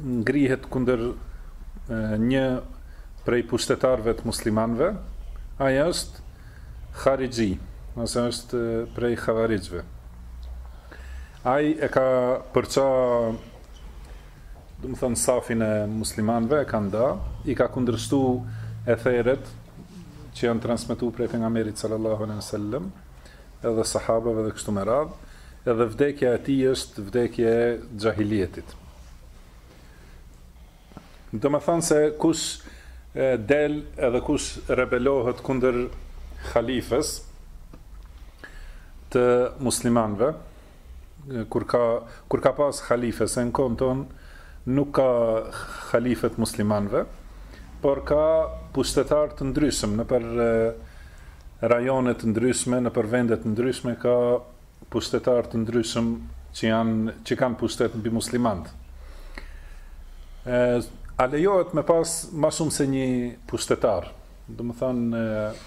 ngrihet kundër një prej pushtetarëve të muslimanëve, ai është harixhi, ose është prej havarixhve. Ai e ka përça domethonë safin e muslimanëve e ka nda, i ka kundërshtu etheret që janë transmetu prej pejgamberit sallallahu alaihi wasallam, edhe sahabëve dhe kështu me radhë, edhe vdekja e tij është vdekje e xhahilietit. Domethanë se kush del edhe kush rebelohet kunder halifes të muslimanve, Kur ka kur ka pas halife, se në kohën tonë nuk ka halife të muslimanëve, por ka pushtetarë të ndryshëm nëpër rajone të ndryshme, nëpër vende të ndryshme ka pushtetarë të ndryshëm që janë që kanë pushtet mbi muslimanët. Ë a lejohet me pas ma shumë se një pushtetar? Domethanë,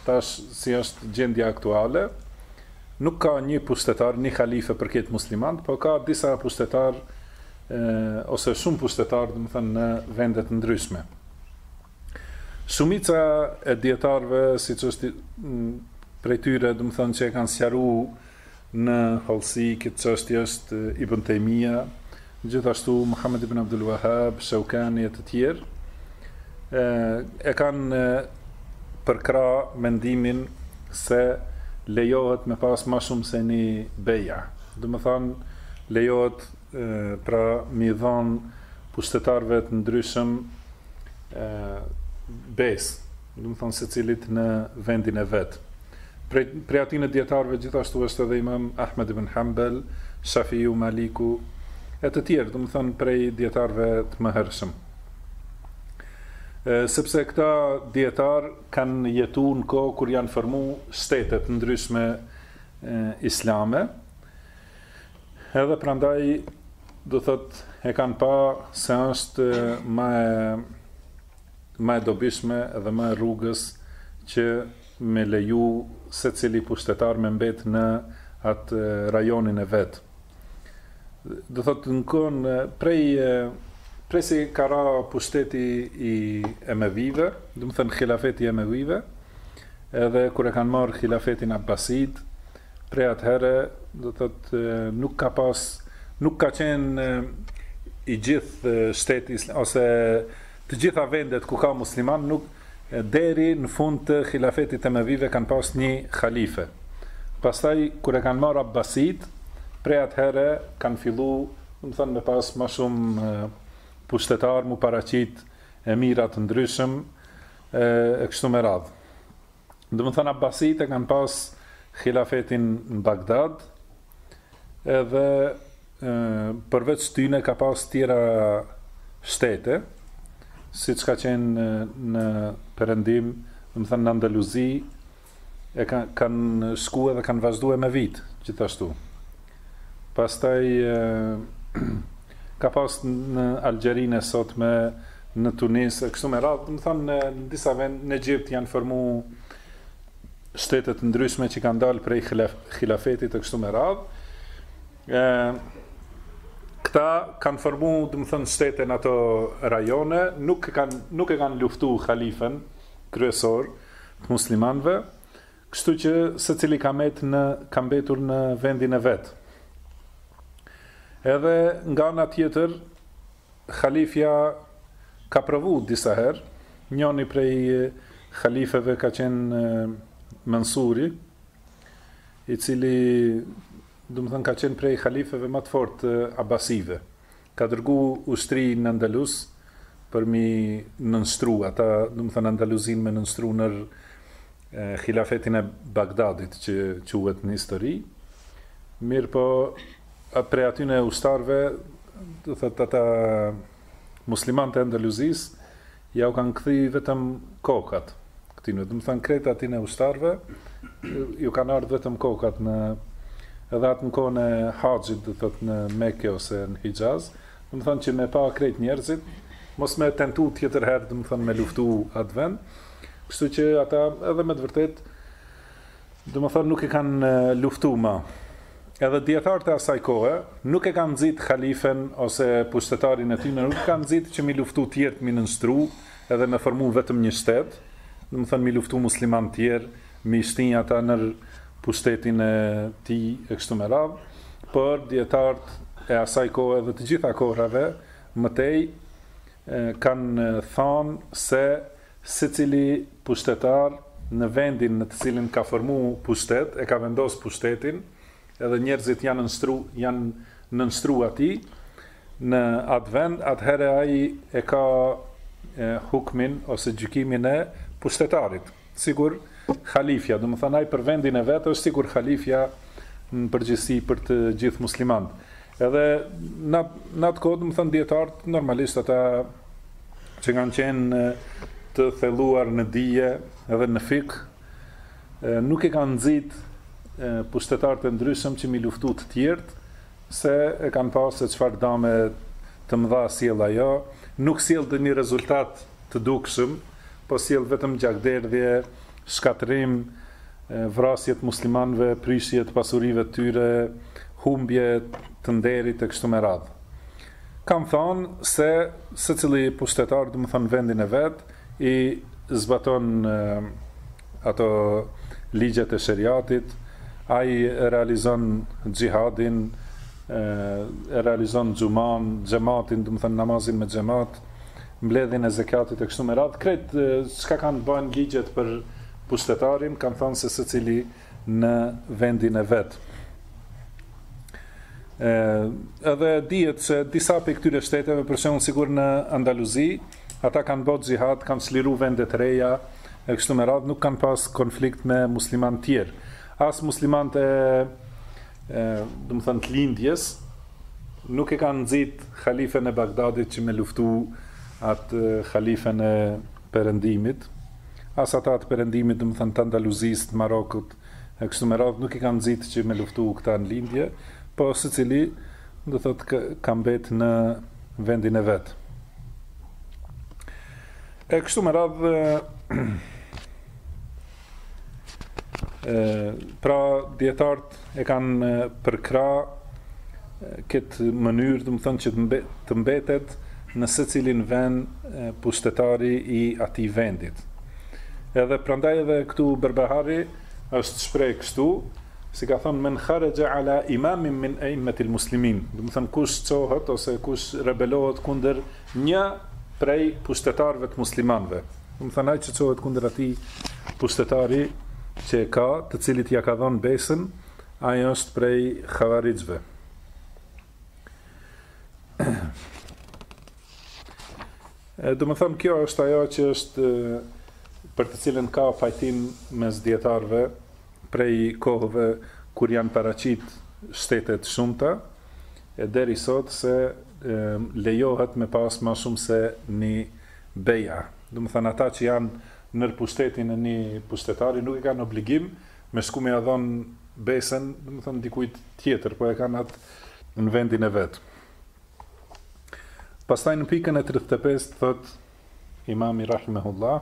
tash si është gjendja aktuale, nuk ka një pushtetar, një halife për krejt muslimant, po ka disa pushtetar, e, ose shumë pushtetar, domethonë, në vende të ndryshme. Shumica e dijetarëve, siç është prej tyre, domethonë, që e kanë sqaru, e, Në hollësi këtë çështje është Ibën Tejmija, gjithashtu Muhamed ibn Abdul Wahhab, Shaukani e të tjerë, e kanë përkrah mendimin se lejohet me pas ma shumë se një beja. Domethanë lejohet pra m'i dhon pushtetarëve të ndryshëm besë, domethanë secilit në vendin e vet. Prej, prej atyne dijetarëve gjithashtu është edhe imam Ahmed ibn Hambel, Shafiu, Maliku, e të tjerë, domethonë prej dijetarëve të mëhershëm. Sepse këta dijetarë kanë jetu në kohë kur janë formu shtete të ndryshme islame, edhe prandaj do thot e kanë pa se është ma ma e dobishme edhe ma e rrugës që me leju secili pushtetar me mbet në atë rajonin e vet do thotë në kohën prej prej si ka ra pushteti i emevive domethanë hilafeti i emevive edhe kur e kanë marrë hilafetin abasit prej atëherë do thotë nuk ka pas nuk ka qenë i gjithë shteti ose të gjitha vendet ku ka musliman nuk Deri në fund të Hilafetit të Emevive kanë pas një Halife. Pastaj kur e kanë marrë Abasitë, prej atëherë kanë fillu, domethënë me pas më shumë pushtetarë, m'u paraqit emira të ndryshëm e kështu me radhë. Domethënë Abasitë e kanë pas Hilafetin në Bagdad, Edhe përveç tyne ka pas tjera shtete, siç ka qenë në Perëndim, domethënë në Andaluzi e kanë kanë shku edhe kanë vazhdu Emevitë gjithashtu. Pastaj ka pas në Algjerinë e sotme, në Tunis e kështu me radhë, domethënë në disa vende në Egjipt janë formu shtete të ndryshme që kanë dalë prej hilafetit e kështu me radhë. Ë këta kanë formu, domethënë, shtete në ato rajone, nuk e kanë nuk e kanë luftu halifen kryesor të muslimanëve, kështu që secili ka mbet në ka mbetur në vendin e vet. Edhe nga ana tjetër, Halifja ka provu disa herë, njëri prej halifeve ka qenë Mensuri, i cili, domethënë, ka qenë prej halifeve më të fortë abasive. Ka dërgu ushtri në Andaluz për m'i nënshtru ata, domethënë Andaluzin me nënshtru në Hilafetin e Bagdadit që quhet në histori. Mirëpo, prej atyne ushtarëve, do thotë ata muslimanët e Andaluzisë, jau kanë kthy vetëm kokat këtyre. Domethënë krejt atyne ushtarëve ju kanë ardhur vetëm kokat në edhe atë në kohën e haxhit, do thotë në Mekë ose në Hixhaz, domethënë që me pa krejt njerëzit, mos me tentu tjetër herë, domethënë me luftu atë vend. Kështu që ata edhe me të vërtetë Domethënë nuk e kanë luftu më. Edhe dijetarët e asaj kohe nuk e kanë nxitë halifen ose pushtetarin e tyre, nuk e kanë nxitë që m'i luftu tjerët, m'i nënshtru edhe me formu vetëm një shtet, domethënë m'i luftu muslimanët tjerë, m'i shti ata nër pushtetin e tij e kështu me radhë, por dijetarët e asaj kohe dhe të gjitha kohërave më tej kanë thanë se Secili pushtetar në vendin në të cilin ka formu pushtet e ka vendos pushtetin edhe njerëzit janë nënshtru janë nënshtru atij në atë vend atëherë ai e ka hukmin ose gjykimin e pushtetarit sikur halifja domethënë ai për vendin e vet është sikur halifja në përgjithësi për të gjithë muslimanët Edhe në në atë kohë, domethënë dietarët normalisht ata që kanë qenë të thelluar në dije edhe në fikh, nuk e kanë nxit pushtetarët e ndryshëm që m'i luftu të tjerët, se e kanë pa se çfarë dame të mëdha sjell ajo, nuk sjell do një rezultat të dukshëm, po sjell vetëm gjakderdhje, shkatërrim, vrasje të muslimanëve, prishje të pasurive të tyre, humbje të nderit e kështu me radhë. Kanë thënë se secili pushtetar, domethënë vendin e vet, i zbaton ato ligjet e sheriatit, ai e realizon xhihadin, e realizon xhumanë, xhematin, domethënë namazin me xhemat, mbledhjen e zekatit e kështu me radhë, krejt çka ka të bëjnë ligjet për pushtetarin, kanë thënë se secili në vendin e vet. Ë edhe dihet se disa prej këtyre shteteve, për shembull sikur në Andaluzi, ata kanë bërë xhihad, kanë çliruar vende të reja e kështu me radhë, nuk kanë pas konflikt me muslimanë të tjerë. As muslimanët e e, domethënë të lindjes, nuk e kanë nxit halifen e Bagdadit që me luftu atë halifen e Perëndimit, as ata të Perëndimit, domethënë të Andaluzisë, të Marokut, e kështu me radhë nuk i kanë nxit që me luftu këta në lindje, po secili do thotë ka mbet në vendin e vet. E kështu me radhë Pra, dijetarët e kanë përkrah këtë mënyrë, domethënë që të mbetet në secilin vend pushtetari i atij vendit. Edhe prandaj edhe këtu Berbehari është shpreh kështu, si ka thënë men kharexhe ala imamin min eimmetil muslimin, domethënë kush çohet ose kush rebelohet kundër një prej pushtetarëve të muslimanve. Domethënë ai që çohet kundër atij pushtetari që e ka, të cilit ja ka dhënë besën, ai është prej havarixhve. Domethënë kjo është ajo që është për të cilën ka pajtim mes dijetarëve prej kohëve kur janë paraqit shtete të shumta, e deri sot se e, lejohet me pas ma shumë se një Beja, domethënë ata që janë nër pushtetin e një pushtetari nuk e kanë obligim me shku me ja dhënë besën, domethënë dikujt tjetër, po e kanë atë në vendin e vet. Pastaj në pikën e tridhjetë e pesë thotë Imami rahimehullah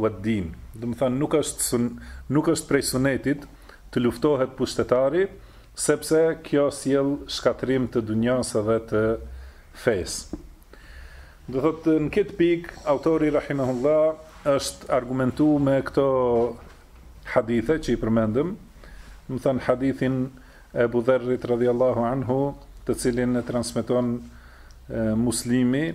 Wad-Din, domethënë nuk është nuk është prej sunetit të luftohet pushtetari, sepse kjo sjell shkatërrim të dunjasë dhe të fesë. Do thotë në këtë pikë autori rahimehullah është argumentu me këto hadithe që i përmendëm, domethënë hadithin e Abu Dharrit radhiyallahu anhu, të cilin e transmeton Muslimi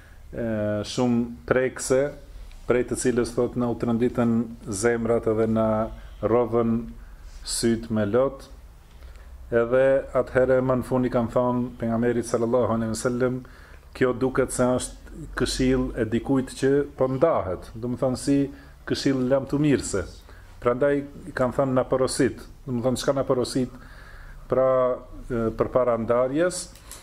shumë prekëse, prej të cilës thotë na u tronditën zemrat edhe na rrodhën sytë me lot, edhe atëherë më në fund i kanë thënë pejgamberit sallallahu alejhi ve sellem, kjo duket se është këshillë e dikujt që po ndahet, domethënë si këshillë lamtumirëse, prandaj i kanë thënë na porosit, domethënë çka na porosit, pra përpara ndarjes,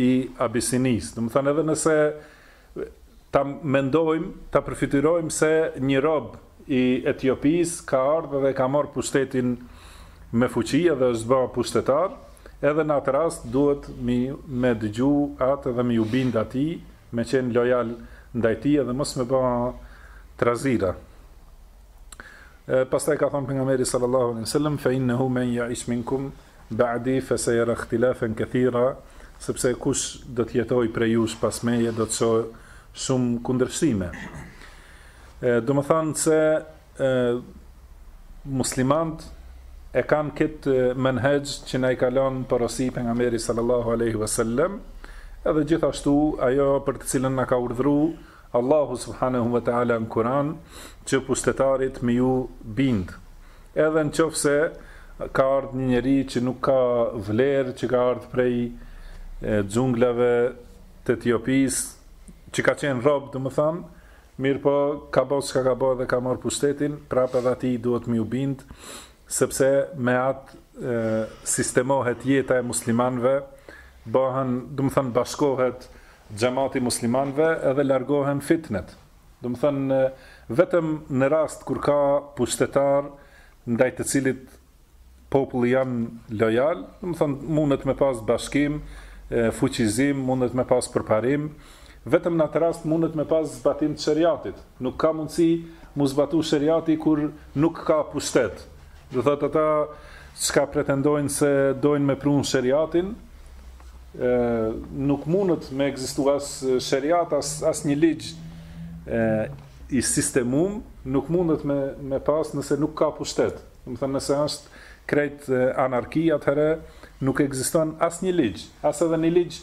i Abisinisë. Domethënë edhe nëse ta mendojmë, ta përfytyrojmë se një rob i Etiopisë ka ardhur dhe ka marrë pushtetin me fuqi dhe është bërë pushtetar, edhe në atë rast duhet me me dëgju atë dhe me iu bind atij, me qenë lojal ndaj tij dhe mos me bë trazira. Pastaj ka thënë pejgamberi sallallahu alaihi wasallam fe innehu men ya'ish minkum Ba'di fesejera ihtilafen kathira, Sepse kush do të jetojë prej jush pas meje do të shohë shumë kundërshtime. Domethënë se muslimanët e kanë këtë menhexh që na i ka lënë porosi pejgamberi sallallahu alaihi wasallam, edhe gjithashtu ajo për të cilën na ka urdhëruar Allahu subhanehu ve teala në Kur'an që pushtetarit me iu bind edhe në qoftë se ka ardhë një njeri që nuk ka vlerë që ka ardhë prej xhunglave të Etiopisë që ka qenë rob domethënë mirë po ka bo çka ka bo dhe ka marrë pushtetin prapë edhe atij duhet me iu bind sepse me atë sistemohet jeta e muslimanve bëhen, domethënë, bashkohet xhemati i muslimanëve edhe largohen fitnet domethënë vetëm në rast kur ka pushtetar ndaj të cilit populli janë lojal domethënë mundet me pas bashkim fuqizim mundet me pas përparim vetëm në atë rast mundet me pas zbatim të sheriatit nuk ka mundësi m'u zbatu sheriati kur nuk ka pushtet Do të thotë ata çka pretendojnë se dojnë me prunë sheriatin, nuk mundet me ekzistu as sheriat, as, asnjë ligj e, i sistemum, nuk mundet me, me pas nëse nuk ka pushtet. Domethënë nëse është krejt anarki, atëherë nuk ekziston asnjë ligj, as edhe një ligj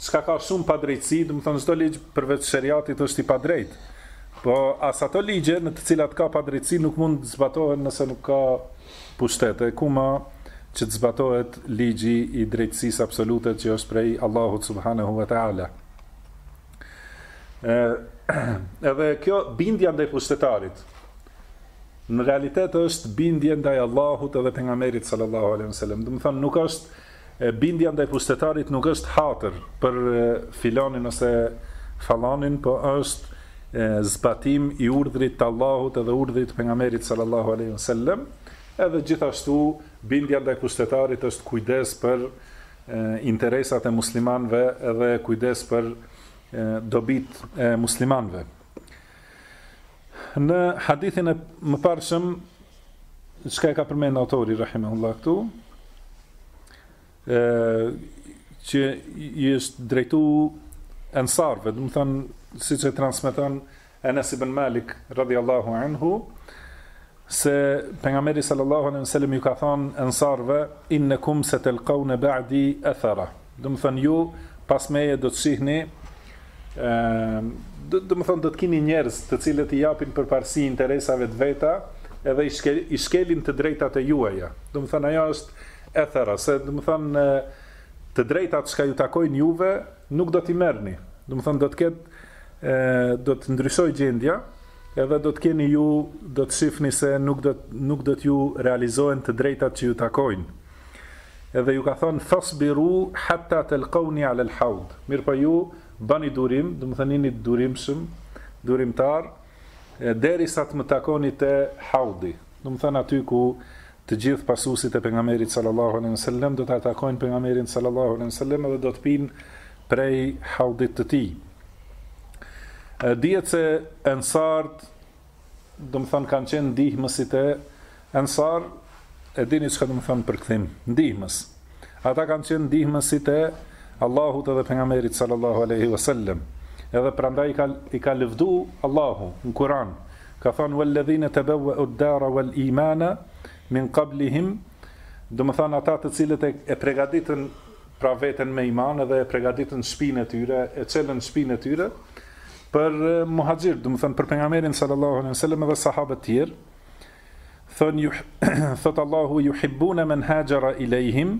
Çka ka shumë padrejtësi, domethënë çdo ligj përveç sheriatit është i padrejtë. Po as ato ligje në të cilat ka padrejtësi nuk mund të zbatohen nëse nuk ka pushtet. E ku ma që të zbatohet ligji i drejtësisë absolute që është prej Allahut subhanehu ve teala. Ë edhe kjo bindja ndaj pushtetarit në realitet është bindje ndaj Allahut edhe pejgamberit sallallahu alejhi wasallam. Domethënë nuk është Bindja ndaj pushtetarit nuk është hatër për filanin ose fallanin, po është zbatim i urdhrit të Allahut edhe urdhrit të Pejgamberit sallallahu alejhi ve sellem, edhe gjithashtu bindja ndaj pushtetarit është kujdes për interesat e muslimanëve edhe kujdes për dobitë e muslimanëve. Në hadithin e mëparshëm, çka e ka përmend autori rahimahullahu këtu, ë që i është drejtu ensarve, domethënë, siç e transmeton Enes ibn Malik, radhjallahu anhu, se pejgamberi sallallahu alejhi ve sellem ju ka thënë ensarve innakum satalqawna ba'di athara domethënë ju pas meje do të shihni ë domethënë do të keni njerëz të cilët i japin përparësi interesave të veta edhe i, shkel, i shkelin të drejtat e juaja domethënë ajo është athara se domethënë të drejtat që ju takojnë juve nuk do t'i merrni domethënë do të ketë do të ndryshojë gjendja Edhe do të keni ju do të shifni se nuk do nuk do të ju realizohen të drejtat që ju takojnë. Edhe ju ka thënë fasbiru hatta talqawni ala al-hawd. Mirëpo ju bëni durim, domethënë jeni të durimshëm, durimtar, derisa të më takoni te haudi. Domethënë aty ku Të gjithë pasuesit e Pejgamberit sallallahu alejhi ve sellem do ta takojnë Pejgamberin sallallahu alejhi ve sellem dhe do të pinë prej haudit të tij. Dihet se Ensart, domethënë kanë qenë ndihmësit e, Ensar, e dini çka domethënë përkthim, ndihmës. Ata kanë qenë ndihmësit e Allahut edhe pejgamberit sallallahu alaihi wasallam. Edhe prandaj i ka i ka lëvdu Allahu në Kur'an. Ka thënë walladhina tabawwa'u ad-dara wal imana min qablihim, domethënë ata të cilët e, e pregaditën pra veten me iman dhe e pregaditën shpinë e tyre, e çelën shpinë e tyre për muhaxhir, domethënë për pejgamberin sallallahu alaihi wasallam dhe sahabët e tjerë. Thonë ju thotë Allahu juhibbune men hajara ilejhim,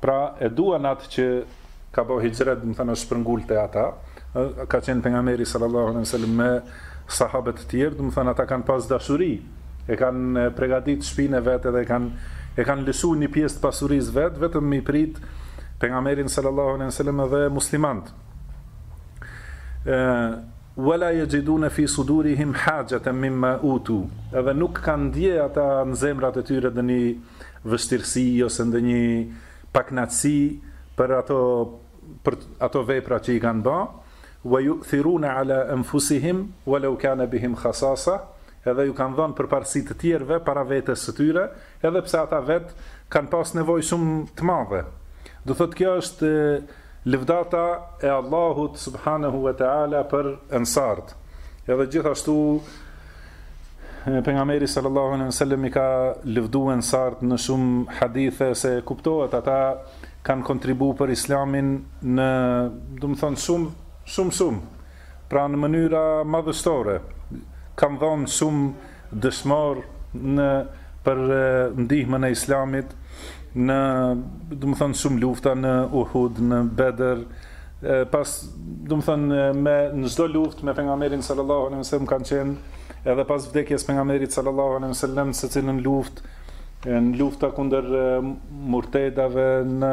pra e duan atë që ka bo hijret, domethënë është shpërngul te ata, ka qenë pejgamberi sallallahu alaihi sallam me sahabët të tjerë, domethënë ata kanë pas dashuri, e kanë pregadit shpinë e vet edhe e kanë, e kanë lësu një pjesë të pasurisë vet, vetëm me i prit pejgamberin sallallahu alaihi sallam dhe muslimant. Wa la yajidune fi sudurihim hajaten mimma utu edhe nuk kanë ndie ata në zemrat e tyre ndonjë vështirësi ose ndonjë pakënaqësi për ato për ato vepra që i kanë ba, wa yu'thirune ala enfusihim wa law kane bihim khasasa edhe ju kanë dhanë përparësi të tjerëve para vetes së tyre edhe pse ata vetë kanë pas nevojë shumë të madhe. Do thotë kjo është Lëvdata e Allahut subhanehu ve teala për Ensarët. Edhe gjithashtu pejgamberi sallallahu alejhi ve sellem i ka lëvdu Ensarët në shumë hadithe se kuptohet ata kanë kontribu për Islamin në, domethënë shumë shumë shumë Pra në mënyra madhështore kanë dhënë shumë dëshmorë në për ndihmën e Islamit në domethënë shumë lufta në Uhud, në Bedër, pas domethënë me në çdo luftë me pejgamberin sallallahu alaihi wasallam kanë qenë edhe pas vdekjes pejgamberit sallallahu alaihi wasallam secilën luftë në lufta kundër murtedave në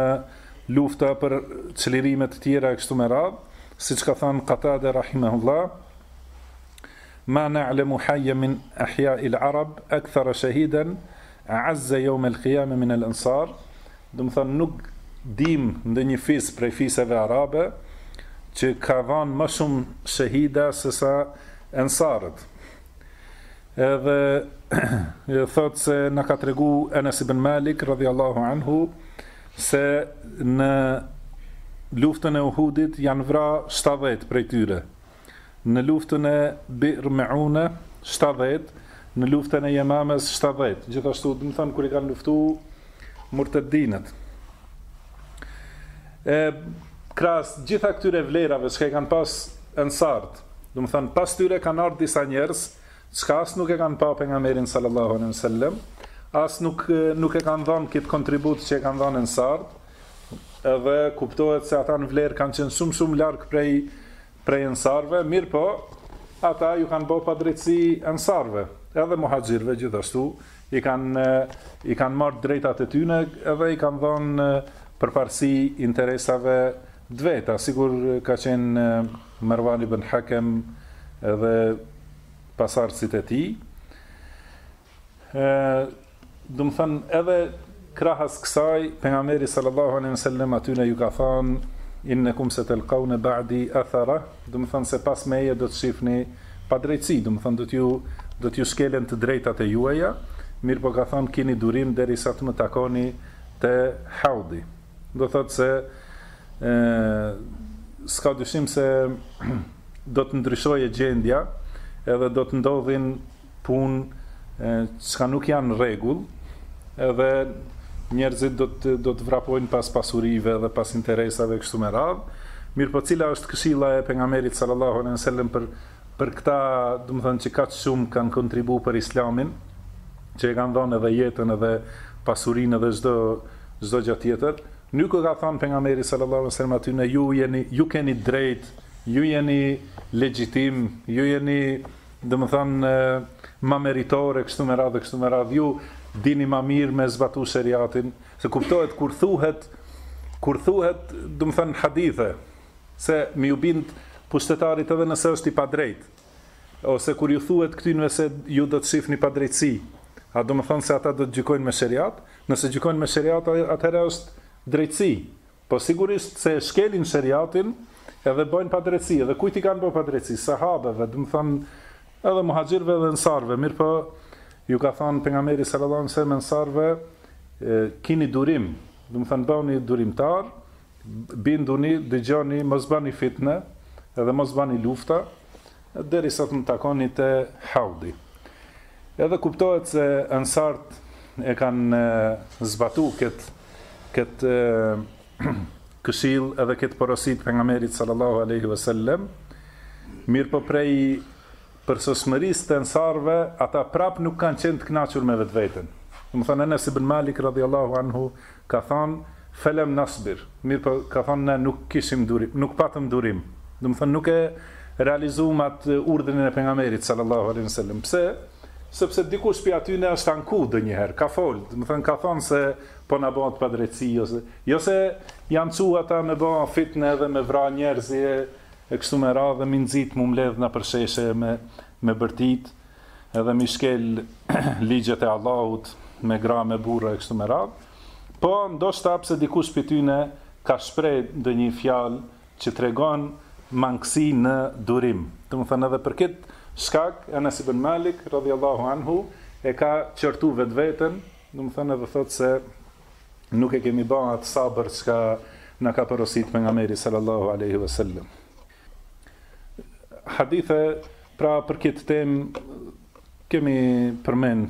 lufta për çlirime të tjera e kështu me radhë, siç ka thënë Katade rahimehullah, Ma na'lamu hayya min ahya'i al-arab akthar shahidan a'azza yawm al-qiyamah min al-ansar, domethënë nuk dim ndonjë fis prej fiseve arabe që ka dhënë më shumë shahida se sa ensarët. Edhe thotë se na ka tregu Enes ibn Malik radhiyallahu anhu se në luftën e Uhudit janë vra 70 vetë prej tyre. Në luftën e Bi'r Me'une 70 vetë, në luftën e Yamames 70 vetë. Gjithashtu, domethënë kur i kanë luftu murtedinët. E krahas gjitha këtyre vlerave që kanë pas ensarët, domethënë pas tyre kanë ardhur disa njerëz që as nuk e kanë pa pejgamberin sallallahu alaihi wasallam, as nuk nuk e kanë dhënë këtë kontribut që e kanë dhënë ensarët, edhe kuptohet se ata në vlerë kanë qenë shumë shumë larg prej prej ensarëve, mirëpo ata ju kanë bërë padrejtësi ensarëve, edhe muhaxhirëve gjithashtu, i kanë i kanë marrë të drejtat e tyre edhe i kanë dhënë përparësi interesave të veta, sikur ka qenë Mervan ibn Hakem dhe pasardhësit e tij. Ë domethënë edhe krahas kësaj pejgamberi sallallahu alejhi ve selem atyne ju ka thënë innakum satalqawna ba'di athara, domethënë se pas meje do të shihni padrejtësi, domethënë do t'ju do t'ju shkelen të drejtat e juaja, mirëpo ka thënë kini durim derisa të më takoni te haudi. Do thotë se ë s'ka dyshim se do të ndryshojë gjendja edhe do të ndodhin punë çka nuk janë në rregull edhe njerëzit do të do të vrapojnë pas pasurive dhe pas interesave kështu me radhë. Mirpo cila është këshilla e pejgamberit sallallahu alejhi ve selem për për këta, domethënë që kaq shumë kanë kontribuar për Islamin, që e kanë dhënë edhe jetën edhe pasurinë edhe çdo çdo gjë tjetër. Nuk u ka thënë pejgamberi sallallahu alejhi ve selem atyne ju jeni ju keni drejt, ju jeni legjitim, ju jeni Domethënë ma meritor e kështu me radhë e kështu me radhë. Ju dini ma mirë me zbatu sheriatin, se kuptohet kur thuhet kur thuhet, domethënë hadithe se me iu bind pushtetarit edhe nëse është i padrejtë. Ose kur ju thuhet këtynve se ju do të shihni padrejtësi. A do të thonë se ata do të gjykojnë me sheriat? Nëse gjykojnë me sheriat, atëherë është drejtësi. Po sigurisht se e shkelin sheriatin edhe bëjnë padrejtësi, edhe kujt i kanë bërë padrejtësi, sahabëve, domethënë edhe muhaxhirëve dhe ensarëve, mirëpo ju ka thënë pejgamberi sallallahu alajhi wasallam ensarëve, kini durim, domethënë bëhuni durimtar, binduni, dëgjoni, mos bëni fitne, edhe mos bëni lufta, derisa të më takoni te Haudi. Edhe kuptohet se ensarët e kanë zbatuar këtë këtë këshillë edhe këtë porosi të pejgamberit sallallahu alaihi wasallam, mirëpo prej përsosmërisë të ensarëve, ata prap nuk kanë qenë të kënaqur me vetveten. Domethënë Enes ibn Malik radhiyallahu anhu ka thënë felem nasbir, mirëpo ka thënë ne nuk kishim durim, nuk patëm durim. Domethënë nuk e realizuam atë urdhrin e pejgamberit sallallahu alaihi wasallam. Pse? sepse dikush prej tyne është anku ndonjëherë, ka folë, domethënë ka thënë se po na bëhet padrejtësi ose jo se janë çu ata me bë fitne edhe me vra njerëz e e kështu me radhë dhe me i nxit me u mbledh nëpër sheshe me me bërtit edhe me i shkel ligjet e Allahut me gra me burra e kështu me radhë. Po ndoshta pse dikush prej tyne ka shpreh ndonjë fjalë që tregon mangësi në durim, domethënë edhe për këtë shkak Anas ibn Malik radhiyallahu anhu e ka qortu vetveten, domethënë edhe thotë se nuk e kemi ba atë sabër çka na ka porosit pejgamberi sallallahu alaihi wasallam. Hadithe pra për këtë temë kemi përmend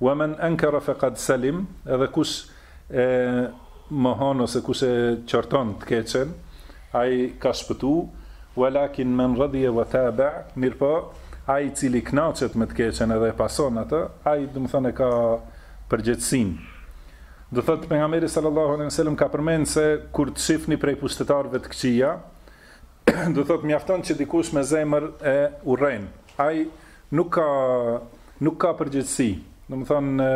Wa men ankara faqad salim, edhe kush e mohon ose kush e qorton të keqen, ai ka shpëtu, Walakin men radiya wa taba, mirëpo ai i cili kënaqet me të keqen edhe e pason atë, ai domethonë e ka përgjegjësinë. Do thotë pejgamberi sallallahu alejhi ve sellem ka përmend se kur të shifni prej pushtetarëve të këqija, do thotë mjafton që dikush me zemër e urren. Ai Nuk ka nuk ka përgjegjësi. Domethënë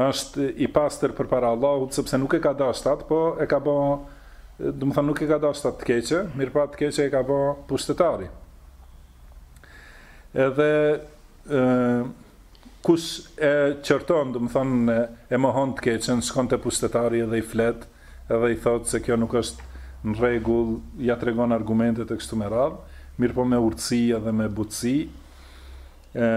është i pastër përpara Allahut sepse nuk e ka dashur atë, po e ka bë, domethënë nuk e ka dashur atë të keqe, mirëpo po të keqe e ka bë pushtetari. Edhe ë kush e qorton, domethënë e mohon të keqen, shkon te pushtetari dhe i flet, edhe i thotë se kjo nuk është në rregull, ia tregon argumentet e kështu me radhë, mirëpo me urtësi edhe me butësi. Ë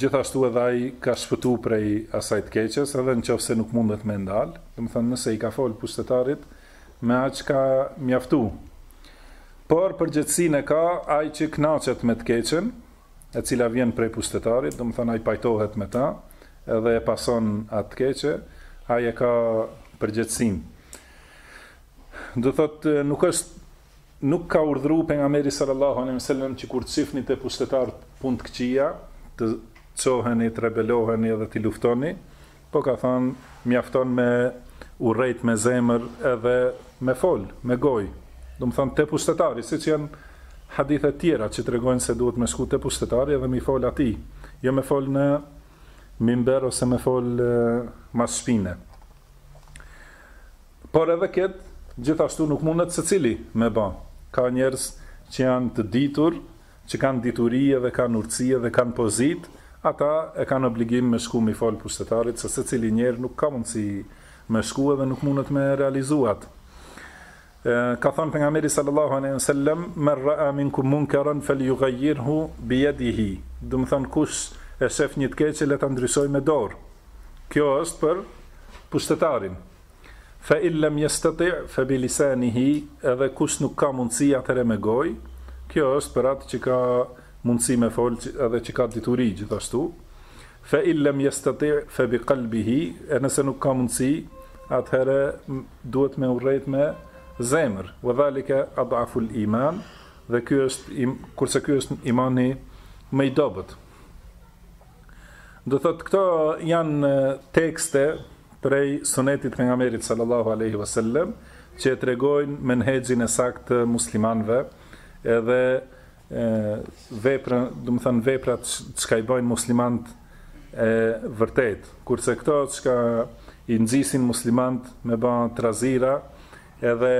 gjithashtu edhe ai ka shpëtu prej asaj të keqes, edhe nëse nuk mundet me ndal, domethënë nëse i ka fol pushtetarit, me aq ka mjaftu. Por përgjegjësinë e ka ai që kënaqet me të keqen, e cila vjen prej pushtetarit, domethënë ai pajtohet me ta edhe e pason atë të keqe, ai e ka përgjegjësinë. Do thotë nuk është nuk ka urdhëru pejgamberi sallallahu alejhi ve sellem që kur t'shifni te pushtetarët punë të këqija, të çoheni, të rebeloheni dhe t'i luftoni, Po ka thonë mjafton me urrejt me zemër edhe me fol me gojë domethënë te pushtetari siç janë hadithet tjera që tregojnë se duhet me shku te pushtetari edhe mi fol atij jo me fol në mimber ose me fol mas shpine por edhe këtë gjithashtu nuk mundet secili me ba ka njerëz që janë të ditur që kanë dituri edhe kanë urtësi edhe kanë pozitë, ata e kanë obligim me shku mi fol pushtetarit se secili njer nuk ka mundësi me shku edhe nuk mundet me realizu atë. Ka thënë pejgamberi sallallahu alejhi dhe sellem, "Men ra'a minkum munkaran falyughayyirhu bi yadihi." Domethonë kush e shef një të keqe le ta ndryshojë me dorë. Kjo është për pushtetarin. Fe in lem jesteti' fe bi lisanihi, edhe kush nuk ka mundësi atëherë me gojë, kjo është për atë që ka mundësi me fol edhe që ka dituri gjithashtu, fe in lem jesteti fe bi kalbihi, e nëse nuk ka mundësi, atëherë duhet me urrejt me zemër, wa dhalike ad'aful iman, dhe ky është kurse ky është imani më i dobët. Do thotë këto janë tekste prej sunetit pejgamberit sallallahu alaihi wasallam që e tregojnë menhexhin e saktë të muslimanëve edhe vepra, domethanë veprat çka i bajnë muslimanët e vërtetë. Kurse këto çka i nxisin muslimanët me ba trazira edhe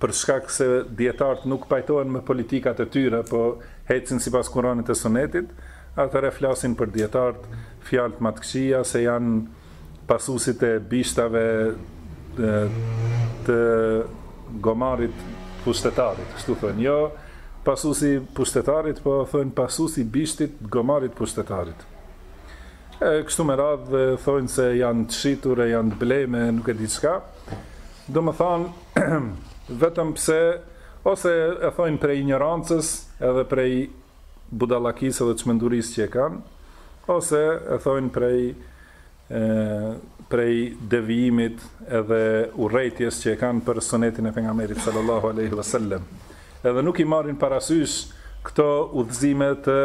për shkak se dijetarët nuk pajtohen me politikat e tyre po ecin sipas Kuranit e Sunetit, atëherë flasin për dijetarët fjalë të ma t'këqija se janë pasuesit e bishtave të gomarit pushtetarit, kështu thonë, jo pasuesi i pushtetarit, po thonë pasuesi i bishtit të gomarit pushtetarit. E kështu me radhë thonë se janë të shitur e janë të blemë, nuk e di çka. Domethanë, vetëm pse, ose e thojnë prej injorancës edhe prej budalakisë dhe çmendurisë që e kanë, ose e thojnë prej, e, prej devijimit edhe urrejtjes që e kanë për sunetin e pejgamberit sallallahu aleyhi vësallem. Edhe nuk i marrin parasysh këto udhëzime të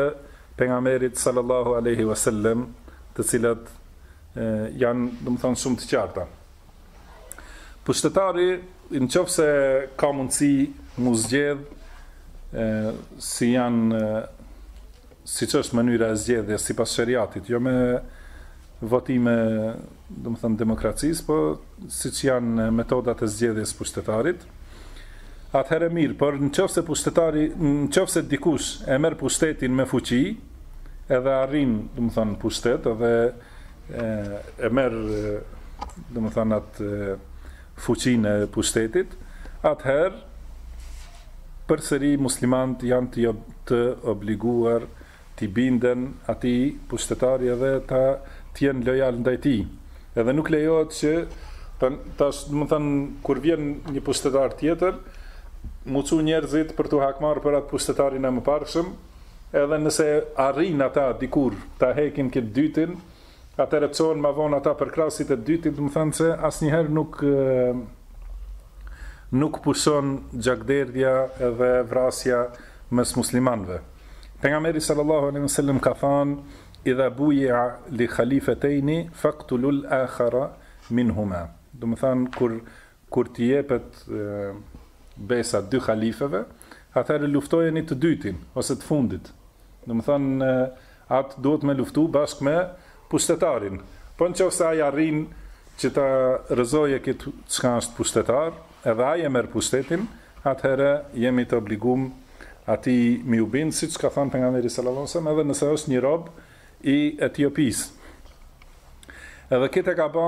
pejgamberit sallallahu aleyhi vësallem, të cilat e, janë, domethanë, shumë të qarta. Pushtetari, në qofë se ka mundësi mu zgjedh, e, si janë, siç është mënyra e zgjedhjes, sipas sheriatit, jo me votime, domethënë, demokracisë, po siç janë metodat e zgjedhjes pushtetarit, atëherë mirë, por në qofë se pushtetari, në qofë se dikush e merr pushtetin me fuqi, edhe arrin, domethënë, pushtet, edhe pushtetin, e merr domethënë atë fuqinë e pushtetit, atëherë përsëri muslimanët janë të, të obliguar t'i binden atij pushtetari edhe ta të jenë lojal ndaj tij. Edhe nuk lejohet që tash, domethënë, kur vjen një pushtetar tjetër, mu çu njerëzit për t'u hakmarrë për atë pushtetarin e mëparshëm, Edhe nëse arrijnë ata dikur ta hekin këtë dytin, atëherë çohen ma vonë ata përkrahësit e dytit, domethanë se asnjëherë nuk nuk pushon gjakderdhja edhe vrasja mes muslimanëve. Pejgamberi sallallahu alejhi ve sellem ka thanë idha buyi'a li khalifatayni faqtulul akhara minhuma. Domethanë kur Kur t'i jepet besa dy halifeve, atëherë luftojeni të dytin, ose të fundit. Domethënë, atë duhet me luftu bashkë me pushtetarin. Po në qoftë se ai arrin që ta rrëzojë këtë çka është pushtetar, edhe ai e merr pushtetin, atëherë jemi të obligumë atij m'iu bindë, siç ka thënë Pejgamberi sallallahu alejhi ve sellem, edhe nëse është një rob i Etiopisë. Edhe këtë e ka ba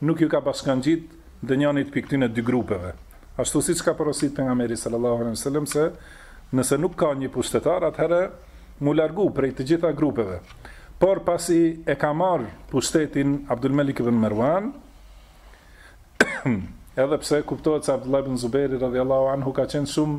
Nuk iu ka bashkangjit ndonjanit pi këtyne dy grupeve. Ashtu siç ka porosit Pejgamberi sallallahu alejhi ve selem se nëse nuk ka një pushtetar atëherë m'u largu prej të gjitha grupeve. Por pasi e ka marrë pushtetin Abdul Melik ibn Merwan, edhe pse kuptohet se Abdullah ibn Zubejri radhiyallahu anhu ka qenë shumë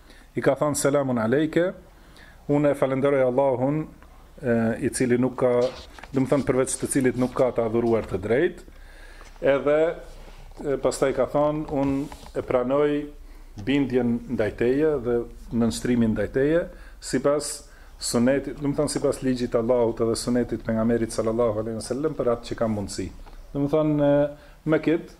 i ka thonë selamun alejke, unë e falenderoj Allahun i cili nuk ka, domethënë përveç të cilit nuk ka të adhuruar të drejtë, edhe pastaj i ka thënë, unë e pranoj bindjen ndaj teje dhe nënshtrimin ndaj teje, sipas sunetit, domethënë sipas ligjit të Allahut edhe sunetit të Pejgamberit sallallahu aleyhi sallam, për atë çka ka mundësi. Domethënë, me këtë,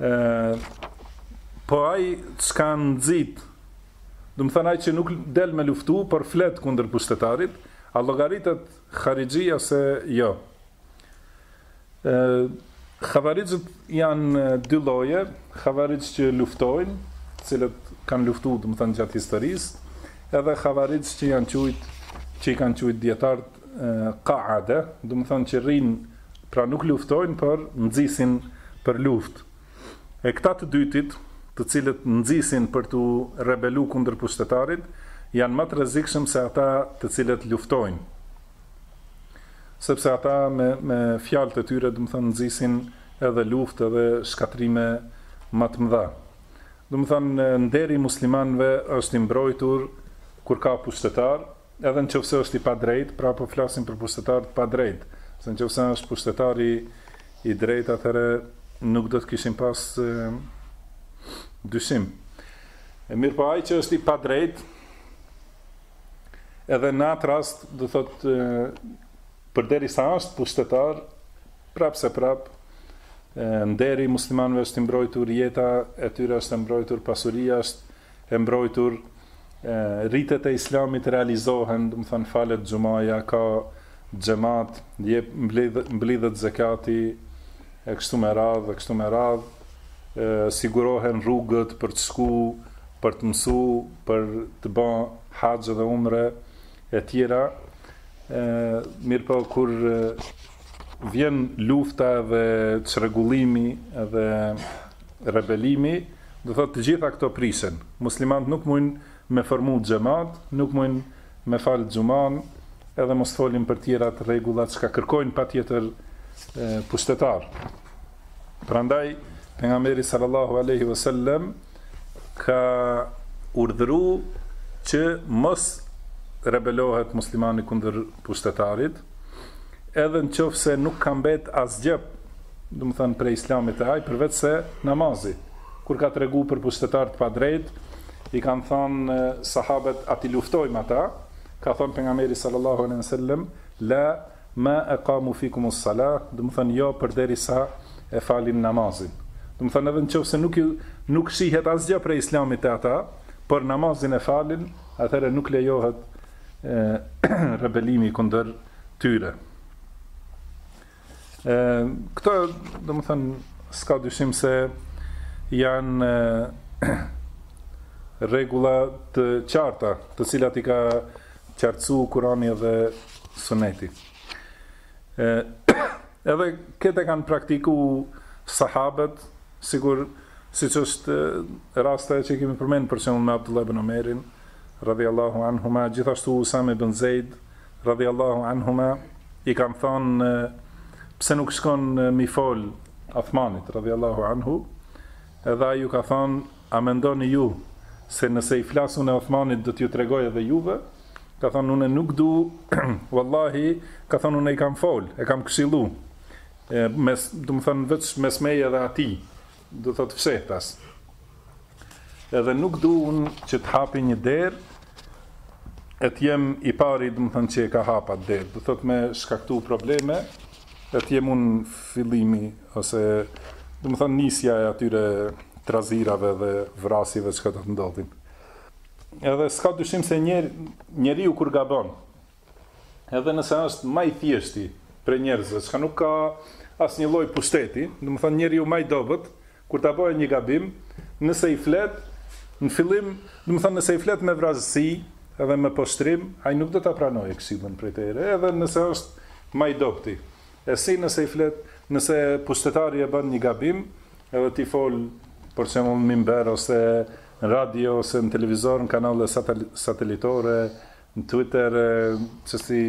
E, po ai çka nxit, domethanë ai që nuk del me luftu, por flet kundër pushtetarit, a llogaritet harixhi ose jo. Ë Havarixhët janë dy lloje, havarixh që luftojnë, të cilët kanë luftu, domethanë gjatë historisë, edhe havarixh që janë qujt që i kanë qujt dijetarët qa'ada, domethanë që rrinë Pra nuk luftojnë por nxisin për luftë. E këta të dytit, të cilët nxisin për t'u rebelu kundër pushtetarit, janë ma të rrezikshëm se ata të cilët luftojnë. Sepse ata me me fjalët e tyre, domethanë nxisin edhe luftë edhe shkatërrime ma të mëdha. Domethanë nderi i muslimanëve është i mbrojtur kur ka pushtetar, Edhe në qoftë se është i padrejtë, pra po flasim për pushtetar të padrejtë, se në qoftë se është pushtetari i drejtë atëherë nuk do të kishim pas dyshim. E mirë po ai që është i padrejtë, edhe në atë rast, do të thotë, përderisa është pushtetar, prapë se prapë, nderi i muslimanëve është i mbrojtur, jeta e tyre është e mbrojtur, pasuria është e mbrojtur, ritet e Islamit realizohen, domethënë falet xhumaja, ka xhemat, jep mblidhet zekati e kështu me radhë, e kështu me radhë, sigurohen rrugët për të shku, për të mësu, për të bë haxh dhe umre e tjera, mirëpo kur vjen lufta edhe çrregullimi edhe rebelimi, do thotë të gjitha këto prishen. Muslimanët nuk mund me formu xhemat, nuk mund me fal xhuman, edhe mos folim për tjerat rregulla çka kërkojnë patjetër pushtetar. Prandaj pejgamberi sallallahu alaihi wasallam ka urdhëruar që mos rebelohet muslimani kundër pushtetarit, edhe në qoftë se nuk ka mbet asgjë, domethënë, prej islamit te ai, përveç se namazi, kur ka tregu për pushtetarët e padrejtë, i kanë thënë sahabët a t'i luftojmë ata, ka thënë pejgamberi sallallahu alaihi wasallam, la Ma aqamu fikum as-sala, domethënë jo përderisa e falin namazin. Domethënë edhe në qoftë se nuk nuk shihet asgjë prej Islamit te ata, por namazin e falin, atëherë nuk lejohet rebelimi kundër tyre. E, këto, domethënë, s'ka dyshim se janë rregulla të qarta, të cilat i ka qartësu Kurani dhe Suneti. E, edhe këtë e kanë praktiku sahabët, sikur siç është rasti që kemi përmend për shembull me Abdullah ibn Omerin, radhi Allahu anhuma, gjithashtu Usame ibn Zejd, radhi Allahu anhuma, i kanë thonë, pse nuk shkon me i fol Othmanit, radhi Allahu anhu, edhe ai u ka thonë, A mendoni ju se nëse i flas unë Othmanit do t'ju tregoj edhe juve? Ka thënë unë nuk du Wallahi ka thënë unë i kam fol, e kam këshillu. E, mes, domethënë veç mes meje edhe atij, do thotë fshehtas. Edhe nuk du unë që të hapi një derë, e të jem i pari, domethënë që e ka hap atë derë, do thotë me shkaktu probleme, E të jem unë fillimi ose domethënë nisja e atyre trazirave dhe vrasjeve çka do të ndodhin. Edhe s'ka dyshim se njeri njeriu kur gabon, edhe nëse është më i thjeshti prej njerëzve, çka nuk ka asnjë lloj pushteti, domethënë njeriu më i dobët, Kur ta bëjë një gabim, nëse i flet, në fillim, domethënë nëse i flet me vrazhdësi dhe me poshtrim, ai nuk do ta pranojë këshillën prej teje, edhe nëse është më i dobëti. E si nëse i flet, nëse pushtetari e bën një gabim, edhe ti fol, për shembull, në mimber ose në radio ose në televizor, në kanale satelitore, në Twitter, që si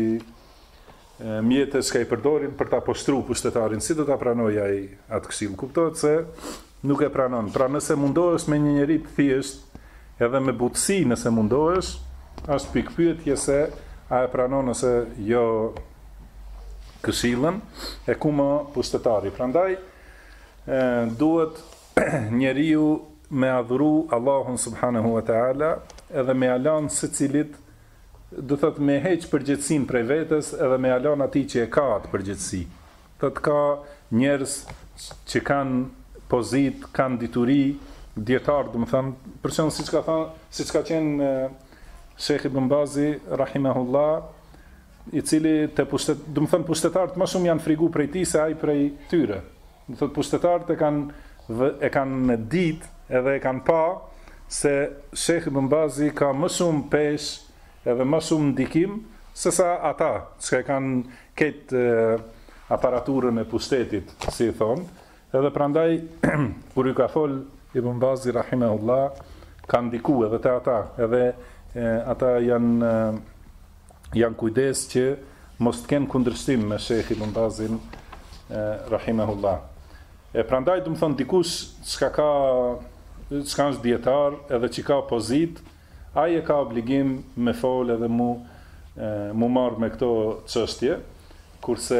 mjetet çka i përdorin për ta poshtru pushtetarin si do ta pranojë ai atë këshillë kuptohet se nuk e pranon pra nëse mundohesh me një njeri të thjeshtë edhe me butësi nëse mundohesh është pikëpyetje se a e pranon ose jo këshillën e ku më pushtetari prandaj e, duhet njeriu me adhuru Allahun subhanahu wa taala edhe me ja lan secilit do të thotë me heq përgjegjësinë prej vetes edhe me ja lanë atij që e ka atë përgjegjësi. Do të thotë ka njerëz që kanë pozitë, kanë dituri, dietar domethënë, për shembull siç ka thënë, siç ka qenë Shejh Ibn Bazi rahimahullah, i cili te pushtet, domethënë pushtetarët më shumë janë frigu prej tij se ai prej tyre. Do thotë pushtetarët e kanë e kanë ditë edhe e kanë pa se Shejh Ibn Bazi ka më shumë peshë edhe më shumë ndikim se sa ata që kanë këtë aparaturën e pushtetit, si i thonë, edhe prandaj kur ju ka fol Ibn Bazi rahimahullah ka ndiku edhe te ata, edhe e, ata janë janë kujdes që mos të kenë kundërshtim me Shejh Ibn Bazin rahimehullah. E prandaj domethënë dikush çka ka çka është dietar edhe që ka pozitë, ai e ka obligim me fol edhe mu mu marr me këto çështje, kurse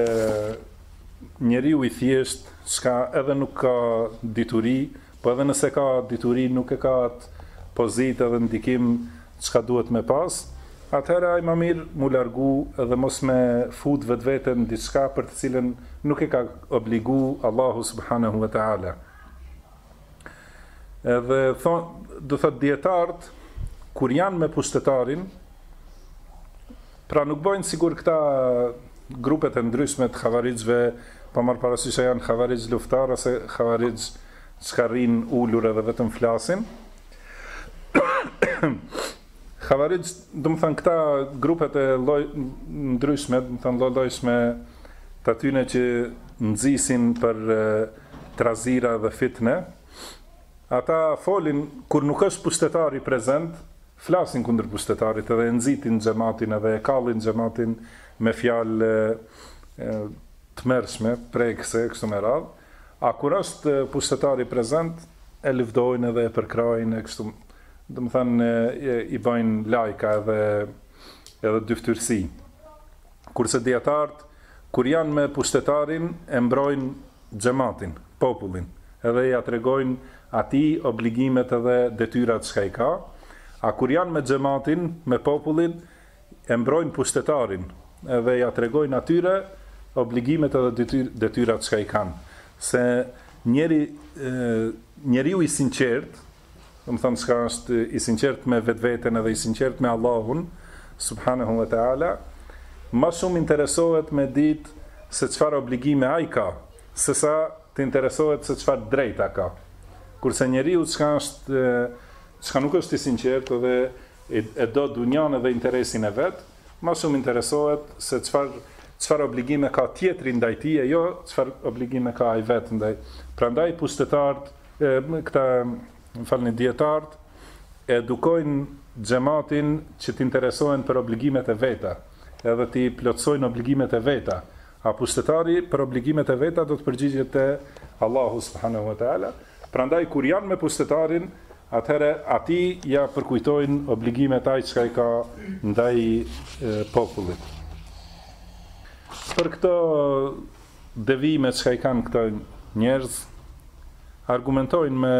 njeriu i thjeshtë çka edhe nuk ka dituri Po edhe nëse ka dituri nuk e ka atë pozitë edhe ndikim çka duhet me pas, atëherë ai më mirë mu largu edhe mos me fut vetveten në diçka për të cilën nuk e ka obligu Allahu subhanehu ve teala. Edhe thon, do thot dietarët kur janë me pushtetarin, Pra nuk bëjnë sikur këta grupet e ndryshme të havarixhve, pa marrë parasysha janë havarixh luftarë, ose havarixh çka rrinë ulur edhe vetëm flasin. Havarixhët, domethënë, këta grupet e lloj, ndryshme, domethënë, lloj-llojshme të atyne që nxisin për e, trazira dhe fitne, Ata folin kur nuk është pushtetari prezent, flasin kundër pushtetarit edhe e nxitin xhematin edhe e kallin xhematin me fjalë të tmerrshme, prekëse e kështu me radhë, a kur është pushtetari prezent e lëvdojnë edhe e përkrahin e kështu domethënë i bëjnë lajka edhe edhe dyftyrësi. Kurse dijetarët kur janë me pushtetarin e mbrojnë xhematin, popullin, edhe ia tregojnë atij obligimet edhe detyrat çka i ka, a kur janë me xhematin, me popullin, e mbrojnë pushtetarin, edhe ia tregojnë atyre obligimet edhe detyrat çka i kanë, se njeri, njeriu i sinqertë, Domethënë çka është i sinqertë me vetveten edhe i sinqertë me Allahun subhanehu ve teala, më shumë interesohet me ditë se çfarë obligime ai ka, sesa të interesohet se çfarë drejta ka. Kurse njeriu çka është çka nuk është i sinqertë dhe e do dunjan edhe interesin e vet, më shumë interesohet se çfarë çfarë obligime ka tjetri ndaj tij e jo çfarë obligime ka ai vet ndaj. Prandaj pushtetarët Këta, më falni, dijetarët e edukojnë xhematin që të interesohen për obligimet e veta edhe t'i plotësojnë obligimet e veta. A pushtetari për obligimet e veta do të përgjigjet te Allahu subhanehu ve teala, prandaj kur janë me pushtetarin, atëherë atij ia përkujtojnë obligimet ai çka i ka ndaj popullit. Për këtë Devijime çka i kanë këto njerëz argumentojnë me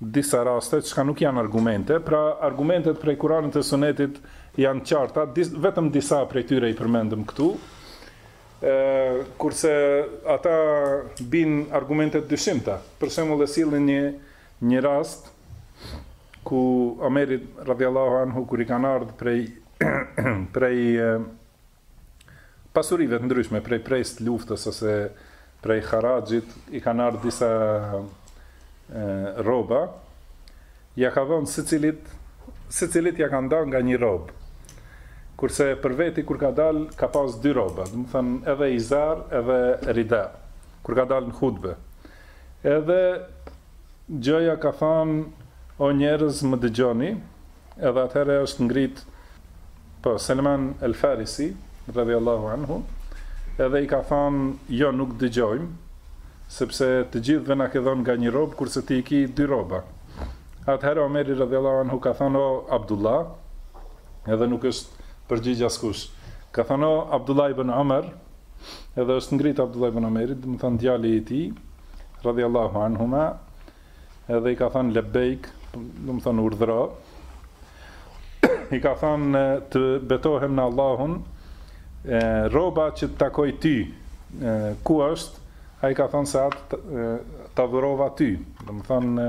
disa raste çka nuk janë argumente, pra argumentet prej Kuranit e Sunetit janë qarta, dis, vetëm disa prej tyre i përmendëm këtu. Ë kurse ata bin argumente të dyshimta. Për shembull e sillin një një rast ku Omerit radhiyallahu anhu kur i kanë ardh prej prej Pasurive të ndryshme prej presë të luftës ose prej haraxhit i kanë ardhur disa rroba, ja ka dhënë secilit, secilit ja ka nda nga një rrobë. Kurse për veti kur ka dal ka pas dy rroba, domethënë edhe izar edhe rida. Kur ka dal në hutbe. Edhe gjoja ka thënë o njerëz më dëgjoni, Edhe atëherë është ngrit po Selman El Farisi radhiyallahu anhu edhe i ka thënë jo nuk dëgjojmë sepse të gjithëve na ke dhënë nga një rrobë kurse ti i ki dy rroba. Atëherë Omeri radhiyallahu anhu ka thënë o Abdullah edhe nuk është përgjigj askush. Ka thënë o Abdullah ibn Omer edhe është ngrit Abdullah ibn Omeri, domethonë djali i tij radhiyallahu anhuma Edhe i ka thënë lebejk, domethënë urdhëro. I ka thënë të betohem në Allahun, e, rroba që të takoj ty, e, ku është, ai ka thënë se atë ta dhurova ty, domethënë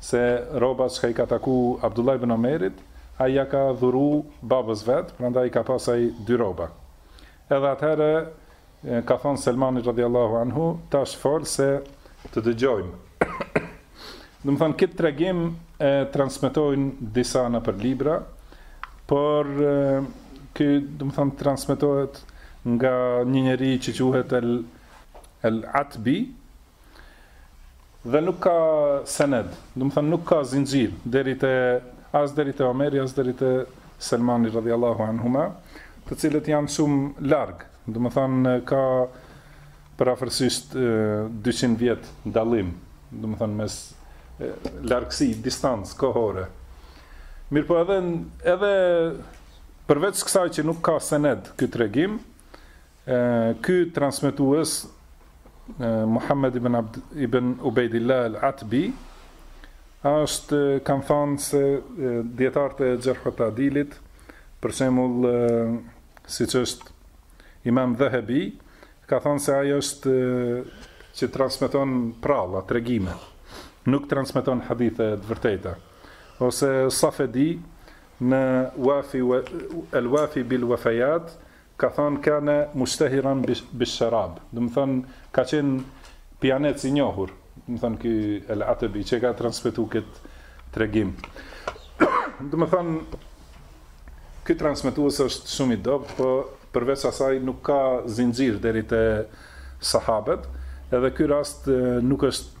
se rroba çka i ka taku Abdullah ibn Omerit, ai ja ka dhuru babës vet, prandaj ka pas ai dy rroba. Edhe atëherë, Ka thënë Selmani radijallahu anhu, tash fol se të dëgjojmë. Domethënë këtë tregim e transmetojnë disa nëpër libra, por ky domethënë transmetohet nga një njeri që quhet El El Atbi, Dhe nuk ka sened, domethënë nuk ka zinxhir deri te as deri te Omeri, as deri te Selmani radhiyallahu anhuma, të cilët janë shumë larg, domethënë ka përafërsisht 200 vjet dallim, domethënë mes largësi, distancë kohore. Mirëpo edhe edhe përveç kësaj që nuk ka sened ky tregim, Ky transmetues Muhammed ibn Abd ibn Ubejdillah al-Atbi është kanë thënë se dietarët e Xherh ve Tadilit për shembull siç është Imam Dhahabi ka thënë se ai është që transmeton përralla, tregime. Nuk transmeton hadithe të vërteta. Ose Safedi në Wafi al-Wafi bil Wafayat Ka thënë kâne mushtahiran bi'sh-şarâb, domethënë ka qenë pijanec i njohur, domethënë ky el-Atbi që e ka transmetu këtë tregim. domethënë ky transmetues është shumë i dobët, po përveç asaj nuk ka zinxhir deri te sahabët, edhe ky rast nuk është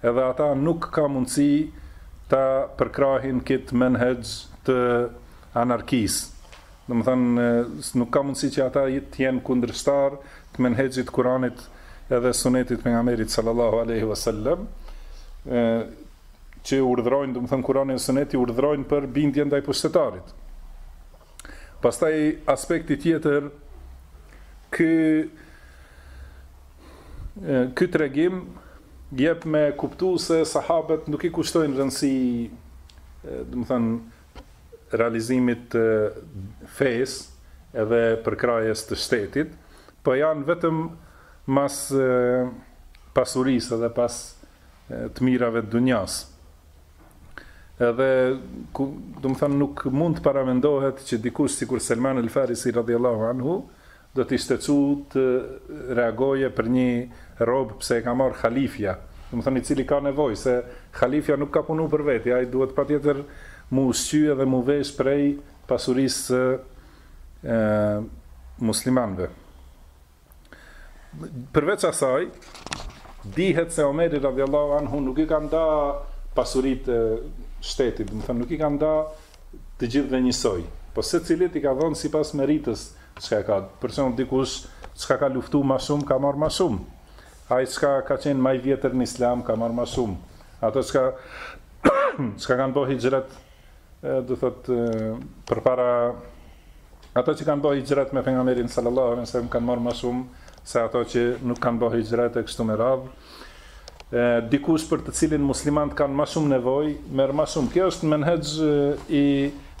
Edhe ata nuk ka mundësi ta përkrahin këtë menhexh të anarkisë. Domethënë, nuk ka mundësi që ata të jenë kundërshtarë të menhexhit të Kuranit edhe Sunetit të Pejgamberit sallallahu alejhi ve sellem, që urdhërojnë, domethënë Kurani dhe Suneti urdhërojnë për bindje ndaj pushtetarit. Pastaj aspekti tjetër, ky Ky tregim jep me kuptu se sahabët nuk i kushtojnë rëndësi, domethënë, realizimit të fesë edhe përkrahjes të shtetit, po janë vetëm mas pasurisë edhe pas të mirave të dunjas. Edhe, domethënë, nuk mund të paramendohet që dikush sikur Selman el-Farisi radhiyallahu anhu Do të ishte çudi të reagoje për nji rob pse e ka marrë halifja, domethënë i cili ka nevojë, se halifja nuk ka punu për veti, ai duhet patjetër mu ushqy edhe mu veshë prej pasurisë së muslimanëve. Përveç asaj, dihet se Omeri radhjallahu anhu nuk i ka nda pasuritë e shtetit, domethënë nuk i ka nda Të gjithëve njësoj. Po secilit i ka dhënë sipas meritës çka e ka. Për shembull dikush çka ka luftu ma shumë ka marrë ma shumë. Ai çka ka qenë ma i vjetër në Islam ka marrë ma shumë. Ata çka çka kanë bo hixhret do thot përpara ata që kanë bo hixhret me pejgamberin sallallahu alaihi wasallam kanë marrë ma shumë se ata që nuk kanë bo hixhret e kështu me radhë. dikush për të cilin muslimanët kanë më shumë nevojë, merr më shumë. Kjo është menhexh i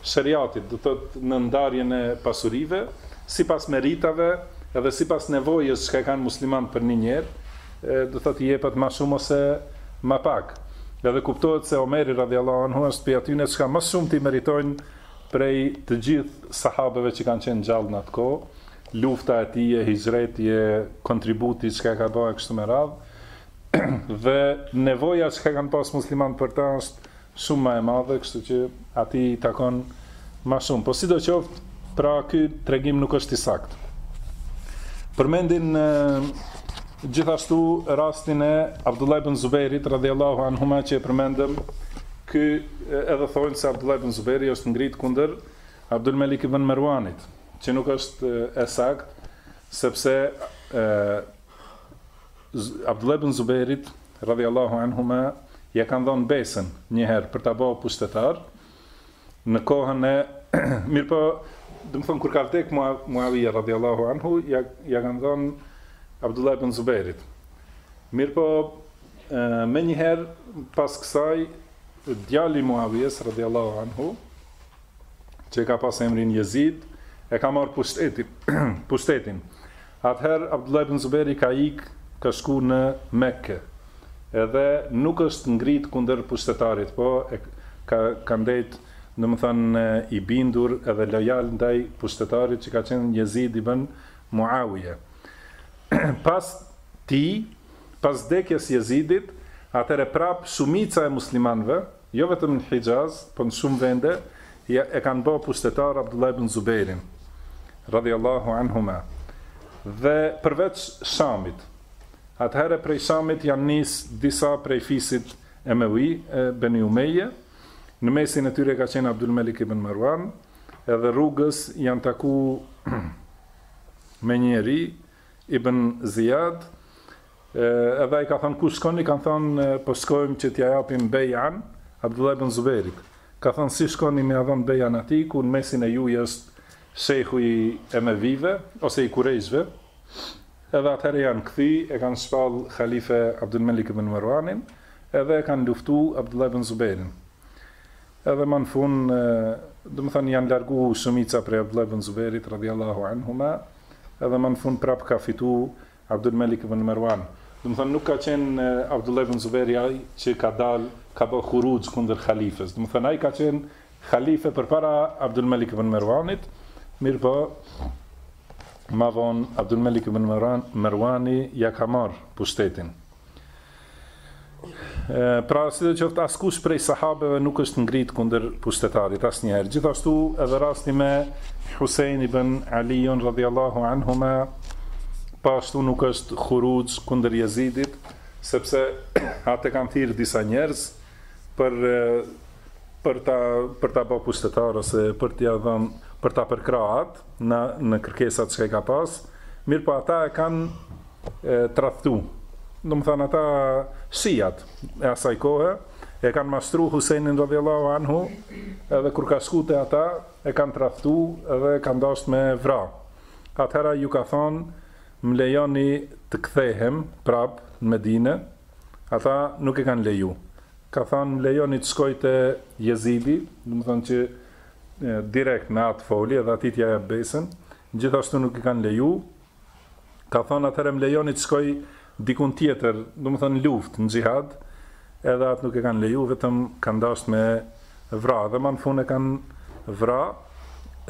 sheriatit, do thotë në ndarjen e pasurive, sipas meritave edhe sipas nevojës që kanë muslimanët për një njeri, do thotë i jepet më shumë ose më pak. Edhe kuptohet se Omeri radhiyallahu anhu është prej atyre që më shumë t'i meritojnë prej të gjithë sahabeve që kanë qenë gjallë në atë kohë, lufta e tij e hixhreti e kontributi çka ka dhënë e kështu me radhë dhe nevoja çka kanë pas muslimanët për ta është shumë më e madhe kështu që atij i takon më shumë po sidoqoftë pra ky tregim nuk është i saktë përmendin gjithashtu rastin e Abdullah ibn Zubairit radhiyallahu anhuma që e përmendëm ky edhe thonë se Abdullah ibn Zubairi është ngrit kundër Abdul Malik ibn Marwanit Që nuk është e saktë, sepse e, Abdullah ibn Zubejrit, radhjallahu anhuma, ja kanë dhonë besën njëherë për t'u ba pushtetar, në kohën e, mirëpo, domethënë, kur ka vdek Muavija, radhjallahu anhu, ja, ja kanë dhonë Abdullah ibn Zubejrit. Mirëpo, menjëherë pas kësaj, djali i Muavijes, radhjallahu anhu, që e ka pas emrin Jezid, e ka marrë pushtetin, pushtetin. Atëherë Abdullah ibn Zuberi ka ikë, ka shku në Mekë. Edhe nuk është ngrit kundër pushtetarit, po e ka ka ndejt, domethënë i bindur edhe lojal ndaj pushtetarit që ka qenë Jezid ibn Muawije. pas tij, pas vdekjes Jezidit, atëherë prap shumica e muslimanëve, Jo vetëm në Hixhaz, po në shumë vende e kanë ba pushtetar Abdullah ibn Zubejrin, radhiyallahu anhuma. Dhe përveç Shamit. Atëherë prej Shamit janë nis disa prej fisit Emevi, Beni Umeje, në mesin e tyre ka qenë Abdul Malik ibn Marwan, edhe rrugës janë taku me njeri Ibn Ziyad, Edhe ai ka thënë ku shkoni, kanë thënë po shkojmë që t'ia japim bejan Abdullah ibn Zubairit. Ka thënë si shkoni me ia dhënë bejan atij ku në mesin e juve është shejhu i emevive ose i kurejshve. Edhe atëherë janë kthy, e kanë shpall halife Abdul Melik ibn Marwanin, edhe e kanë luftu Abdullah ibn Zubairin. Edhe ma në fund, domethënë janë largu shumica prej Abdullah ibn Zubairit radhiyallahu anhuma, edhe ma në fund prapë ka fitu Abdul Malik ibn Merwan, domethënë nuk ka qenë Abdullah ibn Zuberi ai që ka dalë, ka ba huruxh kundër halifes, domethënë ai ka qenë halife përpara Abdul Malik ibn Merwanit, mirëpo ma vonë Abdul Malik ibn Merwani ia ka marrë pushtetin. Pra, sido qoftë, askush prej sahabeve nuk është ngritë kundër pushtetarit, asnjëherë. Gjithashtu edhe rasti me Husein ibn Aliun, radhjallahu anhuma, po ashtu nuk është huruxh kundër Jezidit, sepse atë e kanë thirrë disa njerëz për, për ta, për ta bë pushtetar, ose për t'ia dhënë, për ta përkrahë atë në, në kërkesat që ai ka pas, mirëpo ata e kanë tradhtu. Domethënë ata shiat e asaj kohe e kanë mashtru Husejnin radhiyallahu anhu, edhe kur ka shku te ata e kanë tradhtu dhe kanë dashtë me vra. Atëhera iu ka thonë më lejoni të kthehem prap në Medine, ata nuk e kanë leju. Ka thonë më lejoni të shkoj te Jezidi, domethënë që direkt me atë t'foli edhe atij t'ia jap besën, gjithashtu nuk e kanë leju. Ka thënë atëherë më lejoni të shkoj dikun tjetër, domethënë n'luftë, në xhihad, edhe atë nuk e kanë leju, vetëm kanë dashtë me vra, dhe ma në fund e kanë vra,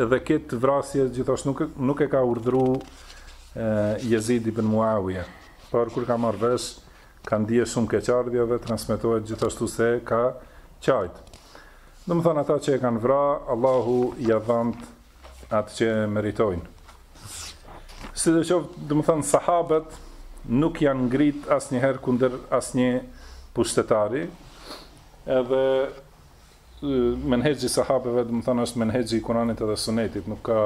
dhe këtë vrasje gjithashtu nuk, nuk e ka urdhëru e, Jezid ibn Muawije, por kur ka marrë vesh, ka ndje shumë keqardhje dhe transmitohet gjithashtu se ka qajtë. Domethënë ata që e kanë vra, Allahu ua dhashtë atë që e meritojnë. Sido qoftë, domethënë, sahabët nuk janë ngrit asnjëherë kundër asnjë pushtetari, edhe menhexhi i sahabëve, domethënë, është menhexhi i Kuranit edhe Sunetit, nuk ka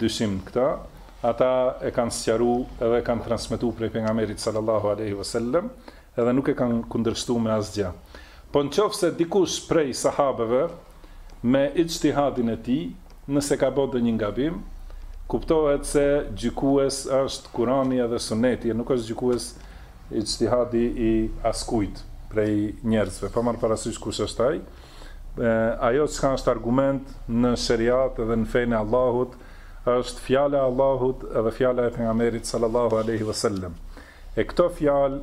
dyshim në këta, ata e kanë sqaru edhe e kanë transmitu prej Pejgamberit sallallahu alejhi ve sellem, edhe nuk e kanë kundërshtu me asgjë. Po në qoftë se dikush prej sahabëve, me ixhtihadin e tij, nëse ka bo ndonjë gabim, kuptohet se gjykues është Kurani edhe Suneti, nuk është gjykues ixhtihadi i askujt prej njerëzve, pa marrë parasysh kush është ai, ajo çka është argument në sheriat edhe në fenë e Allahut është fjala e Allahut edhe fjala e Pejgamberit sallallahu alejhi ve sellem e këto fjalë